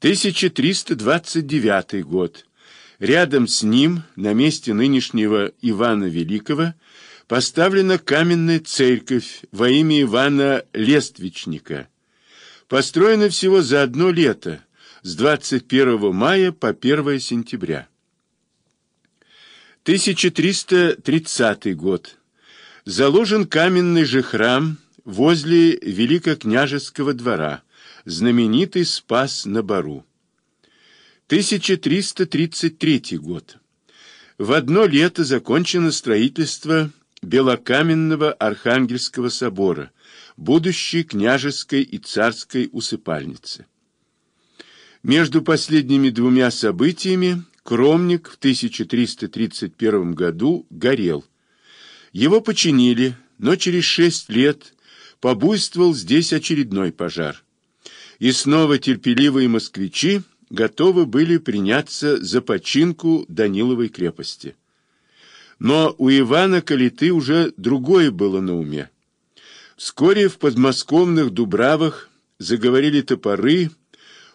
1329 год. Рядом с ним, на месте нынешнего Ивана Великого, поставлена каменная церковь во имя Ивана Лествичника. Построена всего за одно лето, с 21 мая по 1 сентября. 1330 год. Заложен каменный же храм возле Великокняжеского двора, знаменитый Спас на Бару. 1333 год. В одно лето закончено строительство Белокаменного Архангельского собора, будущей княжеской и царской усыпальницы. Между последними двумя событиями Кромник в 1331 году горел. Его починили, но через шесть лет побуйствовал здесь очередной пожар. И снова терпеливые москвичи готовы были приняться за починку Даниловой крепости. Но у Ивана Калиты уже другое было на уме. Вскоре в подмосковных дубравах заговорили топоры,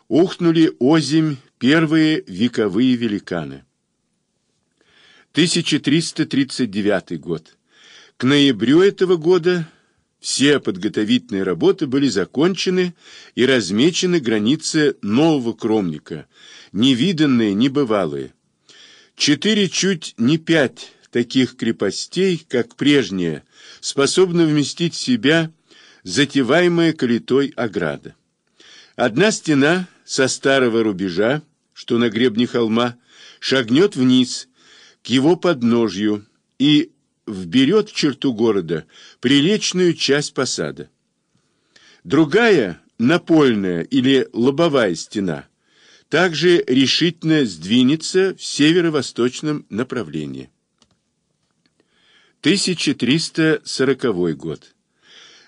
ухнули озимь первые вековые великаны. 1339 год. К ноябрю этого года все подготовительные работы были закончены и размечены границы нового Кромника, невиданные, небывалые. Четыре чуть не пять таких крепостей, как прежние, способны вместить в себя затеваемая калитой ограда. Одна стена со старого рубежа, что на гребне холма, шагнет вниз, к его подножью, и вберет в черту города приличную часть посада. Другая, напольная или лобовая стена, также решительно сдвинется в северо-восточном направлении. 1340 год.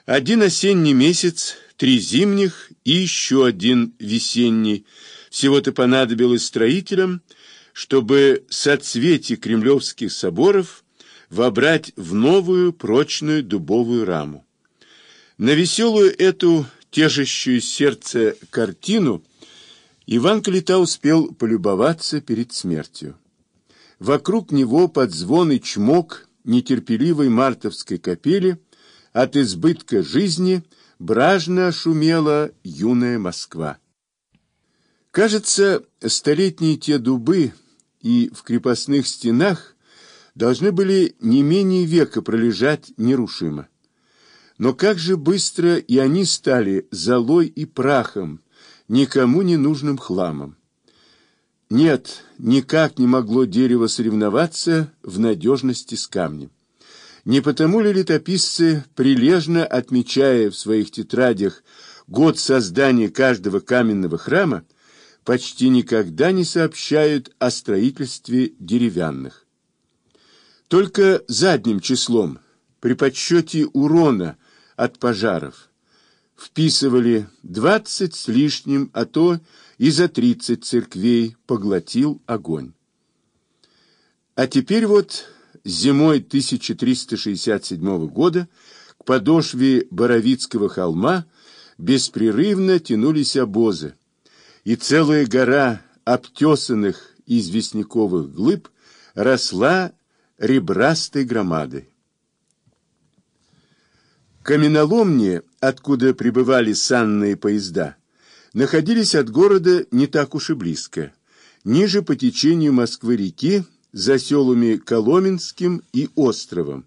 Один осенний месяц, три зимних и еще один весенний. Всего-то понадобилось строителям, чтобы соцветие кремлевских соборов – вобрать в новую прочную дубовую раму. На веселую эту тежащую сердце картину Иван Калита успел полюбоваться перед смертью. Вокруг него под звон и чмок нетерпеливой мартовской капели от избытка жизни бражно шумела юная Москва. Кажется, столетние те дубы и в крепостных стенах должны были не менее века пролежать нерушимо. Но как же быстро и они стали золой и прахом, никому не нужным хламом. Нет, никак не могло дерево соревноваться в надежности с камнем. Не потому ли летописцы, прилежно отмечая в своих тетрадях год создания каждого каменного храма, почти никогда не сообщают о строительстве деревянных? Только задним числом при подсчете урона от пожаров вписывали 20 с лишним, а то и за 30 церквей поглотил огонь. А теперь вот зимой 1367 года к подошве Боровицкого холма беспрерывно тянулись обозы, и целая гора обтесанных известняковых глыб росла ребрастой громадой. Каменоломни, откуда прибывали санные поезда, находились от города не так уж и близко, ниже по течению Москвы-реки, за селами Коломенским и Островом,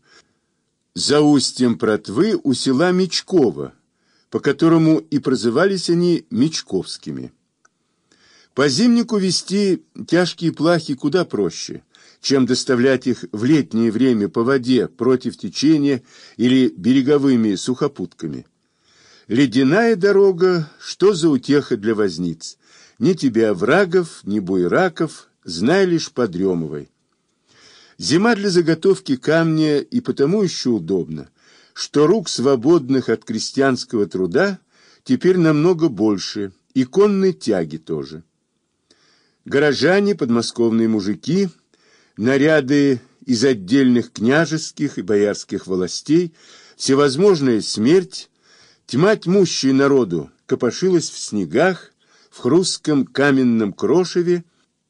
за устьем Протвы у села Мечково, по которому и прозывались они Мечковскими. По зимнику вести тяжкие плахи куда проще – чем доставлять их в летнее время по воде против течения или береговыми сухопутками. Ледяная дорога, что за утеха для возниц? Ни тебе оврагов, ни буйраков, знай лишь подремывай. Зима для заготовки камня и потому еще удобно, что рук свободных от крестьянского труда теперь намного больше, и конной тяги тоже. Горожане, подмосковные мужики – наряды из отдельных княжеских и боярских властей, всевозможная смерть, тьма тьмущая народу копошилась в снегах, в хрустком каменном крошеве,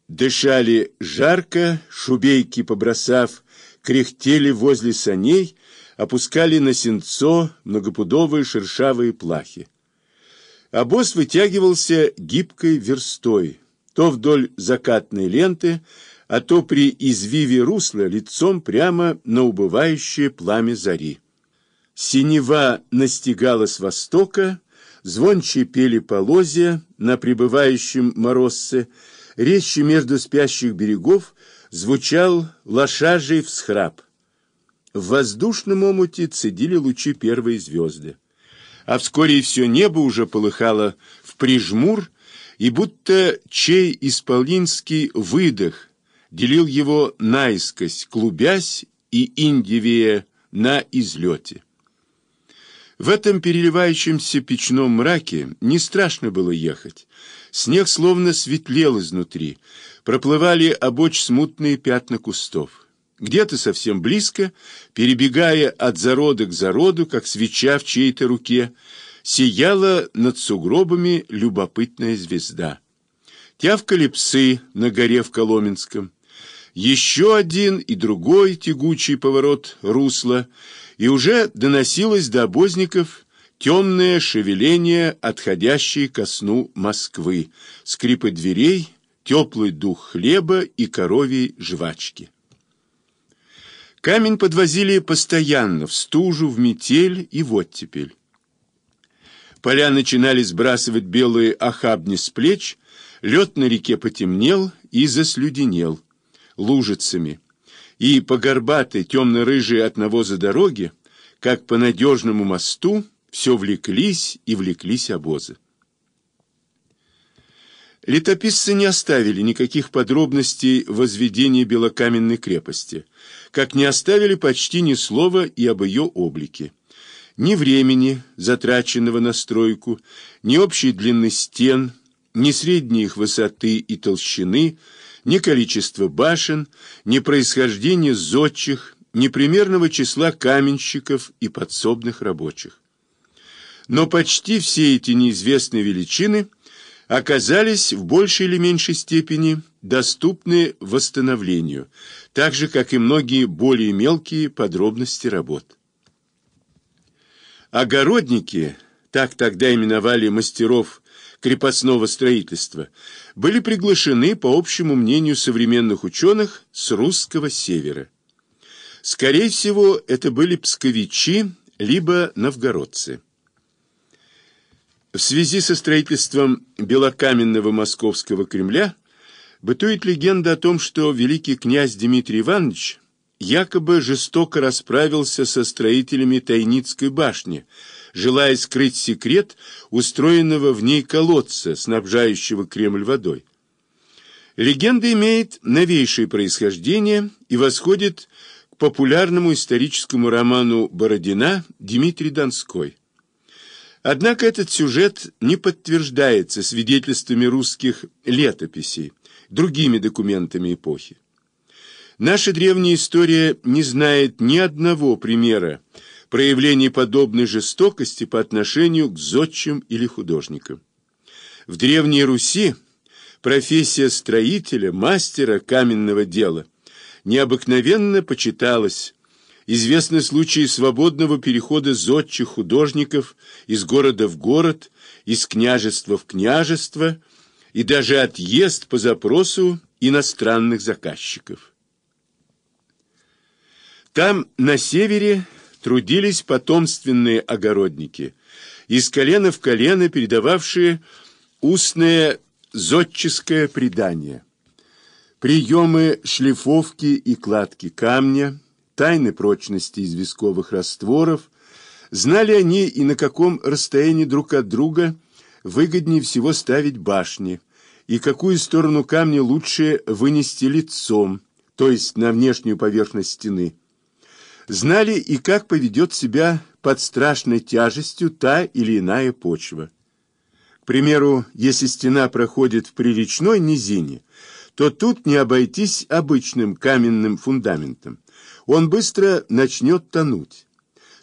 дышали жарко, шубейки побросав, кряхтели возле саней, опускали на сенцо многопудовые шершавые плахи. Обоз вытягивался гибкой верстой, то вдоль закатной ленты, а то при извиве русла лицом прямо на убывающее пламя зари. Синева настигала с востока, звонче пели полозья на прибывающем морозце, резче между спящих берегов звучал лошажий всхрап. В воздушном омуте цедили лучи первые звезды. А вскоре и все небо уже полыхало в прижмур, и будто чей исполинский выдох делил его наискось, клубясь и индивея на излете. В этом переливающемся печном мраке не страшно было ехать. Снег словно светлел изнутри, проплывали обочь смутные пятна кустов. Где-то совсем близко, перебегая от зарода к зароду, как свеча в чьей-то руке, сияла над сугробами любопытная звезда. Тявкали псы на горе в Коломенском. Еще один и другой тягучий поворот русла — и уже доносилось до обозников темное шевеление, отходящее ко сну Москвы, скрипы дверей, теплый дух хлеба и коровьей жвачки. Камень подвозили постоянно, в стужу, в метель и в оттепель. Поля начинали сбрасывать белые охабни с плеч, лед на реке потемнел и заслюденел лужицами и по горбатой, темно-рыжей от навоза дороге, как по надежному мосту, все влеклись и влеклись обозы. Летописцы не оставили никаких подробностей возведения белокаменной крепости, как не оставили почти ни слова и об ее облике. Ни времени, затраченного на стройку, ни общей длины стен, ни средней их высоты и толщины – ни количество башен, ни происхождение зодчих, ни примерного числа каменщиков и подсобных рабочих. Но почти все эти неизвестные величины оказались в большей или меньшей степени доступны восстановлению, так же, как и многие более мелкие подробности работ. Огородники, так тогда именовали мастеров крепостного строительства, были приглашены, по общему мнению современных ученых, с русского севера. Скорее всего, это были псковичи, либо новгородцы. В связи со строительством белокаменного московского Кремля бытует легенда о том, что великий князь Дмитрий Иванович якобы жестоко расправился со строителями Тайницкой башни, желая скрыть секрет устроенного в ней колодца, снабжающего Кремль водой. Легенда имеет новейшее происхождение и восходит к популярному историческому роману Бородина «Дмитрий Донской». Однако этот сюжет не подтверждается свидетельствами русских летописей, другими документами эпохи. Наша древняя история не знает ни одного примера проявлений подобной жестокости по отношению к зодчим или художникам. В Древней Руси профессия строителя, мастера каменного дела необыкновенно почиталась. Известны случаи свободного перехода зодчих художников из города в город, из княжества в княжество и даже отъезд по запросу иностранных заказчиков. Там, на севере, трудились потомственные огородники, из колена в колено передававшие устное зодческое предание. Приемы шлифовки и кладки камня, тайны прочности известковых растворов, знали они и на каком расстоянии друг от друга выгоднее всего ставить башни, и какую сторону камня лучше вынести лицом, то есть на внешнюю поверхность стены. Знали и как поведет себя под страшной тяжестью та или иная почва. К примеру, если стена проходит в приречной низине, то тут не обойтись обычным каменным фундаментом. Он быстро начнет тонуть.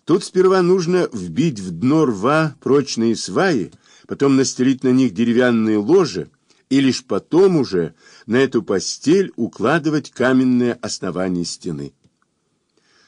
Тут сперва нужно вбить в дно рва прочные сваи, потом настелить на них деревянные ложи и лишь потом уже на эту постель укладывать каменное основание стены.